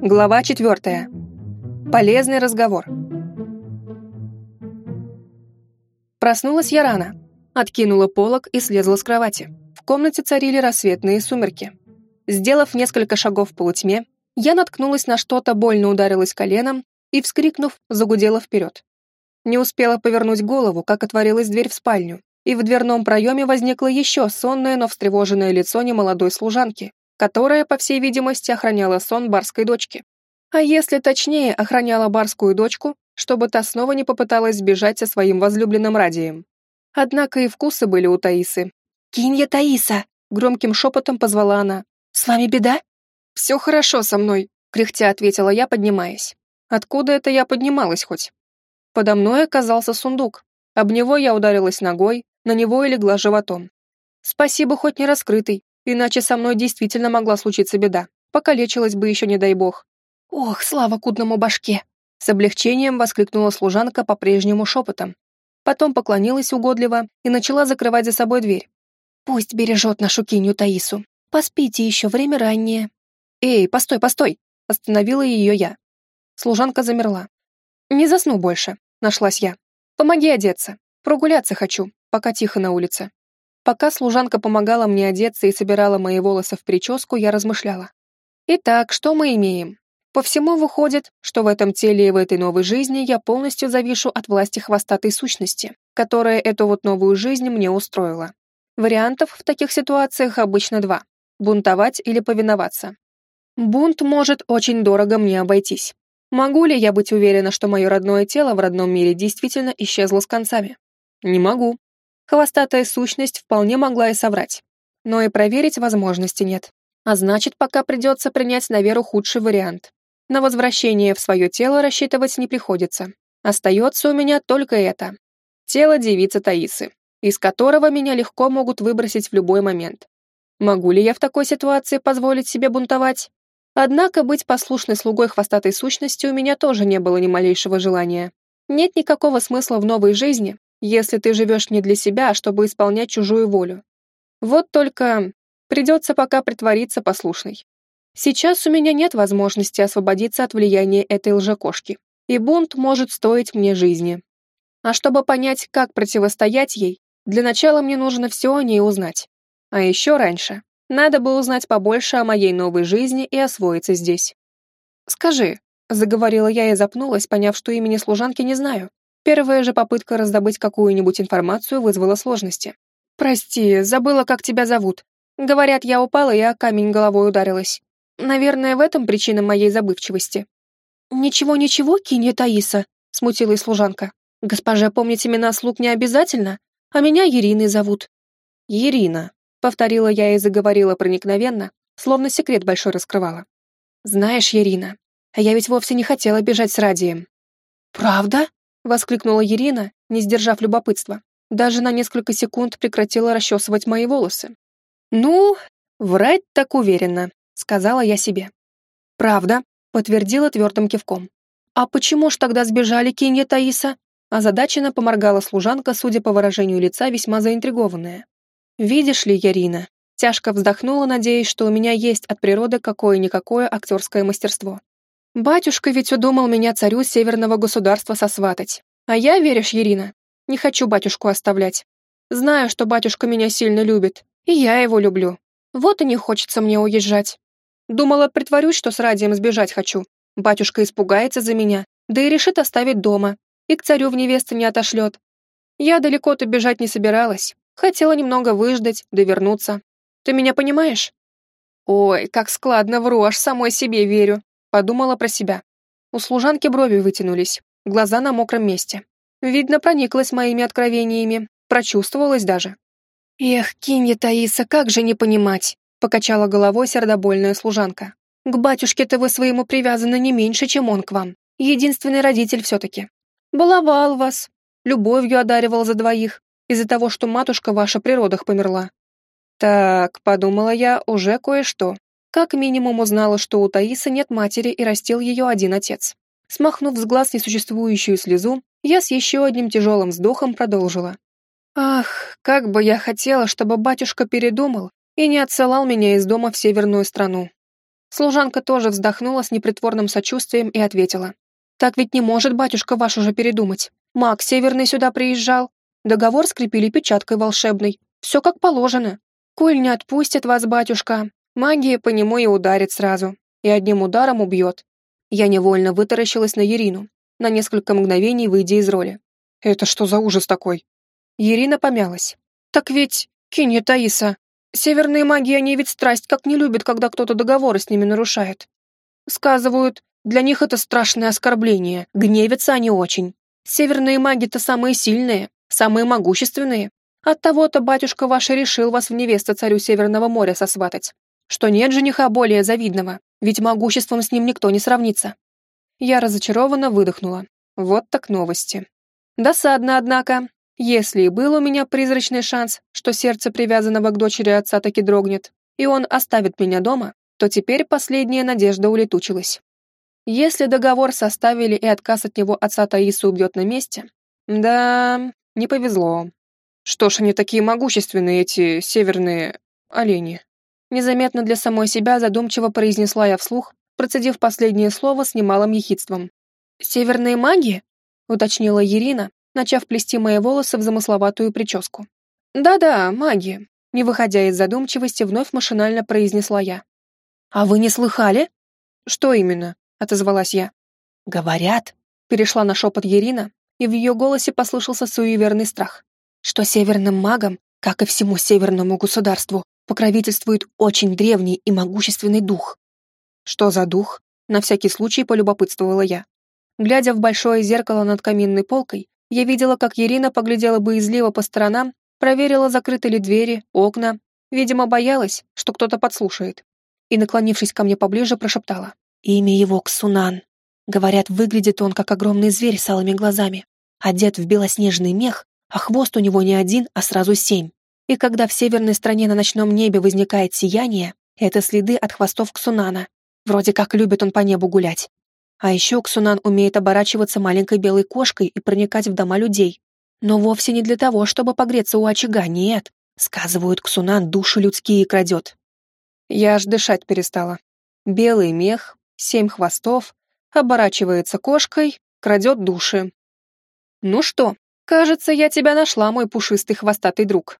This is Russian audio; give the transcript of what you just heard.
Глава четвертая. Полезный разговор. Проснулась я рано. Откинула полог и слезла с кровати. В комнате царили рассветные сумерки. Сделав несколько шагов в полутьме, я наткнулась на что-то, больно ударилась коленом и, вскрикнув, загудела вперед. Не успела повернуть голову, как отворилась дверь в спальню, и в дверном проеме возникло еще сонное, но встревоженное лицо немолодой служанки, которая, по всей видимости, охраняла сон барской дочки. А если точнее, охраняла барскую дочку, чтобы та снова не попыталась сбежать со своим возлюбленным Радием. Однако и вкусы были у Таисы. «Кинья Таиса!» — громким шепотом позвала она. «С вами беда?» «Все хорошо со мной», — кряхтя ответила я, поднимаясь. «Откуда это я поднималась хоть?» Подо мной оказался сундук. Об него я ударилась ногой, на него и легла животом. Спасибо, хоть не раскрытый, Иначе со мной действительно могла случиться беда. Покалечилась бы еще, не дай бог. «Ох, слава кудному башке!» С облегчением воскликнула служанка по-прежнему шепотом. Потом поклонилась угодливо и начала закрывать за собой дверь. «Пусть бережет нашу кинью Таису. Поспите еще, время раннее». «Эй, постой, постой!» Остановила ее я. Служанка замерла. «Не засну больше», — нашлась я. «Помоги одеться. Прогуляться хочу, пока тихо на улице». Пока служанка помогала мне одеться и собирала мои волосы в прическу, я размышляла. Итак, что мы имеем? По всему выходит, что в этом теле и в этой новой жизни я полностью завишу от власти хвостатой сущности, которая эту вот новую жизнь мне устроила. Вариантов в таких ситуациях обычно два – бунтовать или повиноваться. Бунт может очень дорого мне обойтись. Могу ли я быть уверена, что мое родное тело в родном мире действительно исчезло с концами? Не могу. Хвостатая сущность вполне могла и соврать. Но и проверить возможности нет. А значит, пока придется принять на веру худший вариант. На возвращение в свое тело рассчитывать не приходится. Остается у меня только это. Тело девицы Таисы, из которого меня легко могут выбросить в любой момент. Могу ли я в такой ситуации позволить себе бунтовать? Однако быть послушной слугой хвостатой сущности у меня тоже не было ни малейшего желания. Нет никакого смысла в новой жизни, если ты живешь не для себя, а чтобы исполнять чужую волю. Вот только придется пока притвориться послушной. Сейчас у меня нет возможности освободиться от влияния этой лжекошки, и бунт может стоить мне жизни. А чтобы понять, как противостоять ей, для начала мне нужно все о ней узнать. А еще раньше надо бы узнать побольше о моей новой жизни и освоиться здесь. «Скажи», — заговорила я и запнулась, поняв, что имени служанки не знаю. Первая же попытка раздобыть какую-нибудь информацию вызвала сложности. «Прости, забыла, как тебя зовут. Говорят, я упала и о камень головой ударилась. Наверное, в этом причина моей забывчивости». «Ничего-ничего, кинья Таиса», — смутилась служанка. «Госпоже помнить имена слуг не обязательно, а меня Ириной зовут». «Ирина», — повторила я и заговорила проникновенно, словно секрет большой раскрывала. «Знаешь, Ирина, а я ведь вовсе не хотела бежать с Радием». «Правда?» Воскликнула Ирина, не сдержав любопытства. Даже на несколько секунд прекратила расчесывать мои волосы. «Ну, врать так уверенно», — сказала я себе. «Правда», — подтвердила твердым кивком. «А почему ж тогда сбежали Кинья Таиса?» Озадаченно поморгала служанка, судя по выражению лица, весьма заинтригованная. «Видишь ли, Ярина?» Тяжко вздохнула, надеясь, что у меня есть от природы какое-никакое актерское мастерство. Батюшка ведь удумал меня царю северного государства сосватать. А я, веришь, Ирина, не хочу батюшку оставлять. Знаю, что батюшка меня сильно любит, и я его люблю. Вот и не хочется мне уезжать. Думала, притворюсь, что с Радием сбежать хочу. Батюшка испугается за меня, да и решит оставить дома, и к царю в невесты не отошлет. Я далеко-то бежать не собиралась. Хотела немного выждать, да вернуться. Ты меня понимаешь? Ой, как складно вру, аж самой себе верю. Подумала про себя. У служанки брови вытянулись, глаза на мокром месте. Видно, прониклась моими откровениями, прочувствовалась даже. «Эх, Кинья Таиса, как же не понимать!» — покачала головой сердобольная служанка. «К батюшке-то вы своему привязаны не меньше, чем он к вам. Единственный родитель все-таки. Баловал вас, любовью одаривал за двоих, из-за того, что матушка ваша при родах померла». «Так», — подумала я, — «уже кое-что. Как минимум узнала, что у Таисы нет матери и растил ее один отец. Смахнув с глаз несуществующую слезу, я с еще одним тяжелым вздохом продолжила. «Ах, как бы я хотела, чтобы батюшка передумал и не отсылал меня из дома в северную страну. Служанка тоже вздохнула с непритворным сочувствием и ответила. «Так ведь не может батюшка ваш уже передумать. Маг Северный сюда приезжал. Договор скрепили печаткой волшебной. Все как положено. Коль не отпустит вас, батюшка, магия по нему и ударит сразу. И одним ударом убьет». Я невольно вытаращилась на Ерину, на несколько мгновений выйдя из роли. «Это что за ужас такой?» Ирина помялась. «Так ведь, Кинья Таиса, Северные маги, они ведь страсть как не любят, когда кто-то договоры с ними нарушает. Сказывают, для них это страшное оскорбление, гневятся они очень. Северные маги-то самые сильные, самые могущественные. Оттого-то батюшка ваш решил вас в невесту царю Северного моря сосватать. Что нет жениха более завидного, ведь могуществом с ним никто не сравнится. Я разочарованно выдохнула. Вот так новости. Досадно, однако. Если и был у меня призрачный шанс, что сердце привязанного к дочери отца таки дрогнет, и он оставит меня дома, то теперь последняя надежда улетучилась. Если договор составили и отказ от него отца Таиса убьет на месте, да, не повезло. Что ж они такие могущественные, эти северные олени? Незаметно для самой себя задумчиво произнесла я вслух, процедив последнее слово с немалым ехидством. «Северные маги?» — уточнила Ирина, начав плести мои волосы в замысловатую прическу. «Да-да, маги», — не выходя из задумчивости, вновь машинально произнесла я. «А вы не слыхали?» «Что именно?» — отозвалась я. «Говорят», — перешла на шепот Ирина, и в ее голосе послышался суеверный страх, что северным магам, как и всему северному государству, покровительствует очень древний и могущественный дух. «Что за дух?» — на всякий случай полюбопытствовала я. Глядя в большое зеркало над каминной полкой, я видела, как Ирина поглядела боязливо по сторонам, проверила, закрыты ли двери, окна. Видимо, боялась, что кто-то подслушает. И, наклонившись ко мне поближе, прошептала. «Имя его Ксунан. Говорят, выглядит он, как огромный зверь с алыми глазами. Одет в белоснежный мех, а хвост у него не один, а сразу семь. И когда в северной стране на ночном небе возникает сияние, это следы от хвостов Ксунана. Вроде как любит он по небу гулять. А еще Ксунан умеет оборачиваться маленькой белой кошкой и проникать в дома людей. Но вовсе не для того, чтобы погреться у очага, нет. Сказывают, Ксунан души людские крадет. Я аж дышать перестала. Белый мех, семь хвостов, оборачивается кошкой, крадет души. Ну что, кажется, я тебя нашла, мой пушистый хвостатый друг.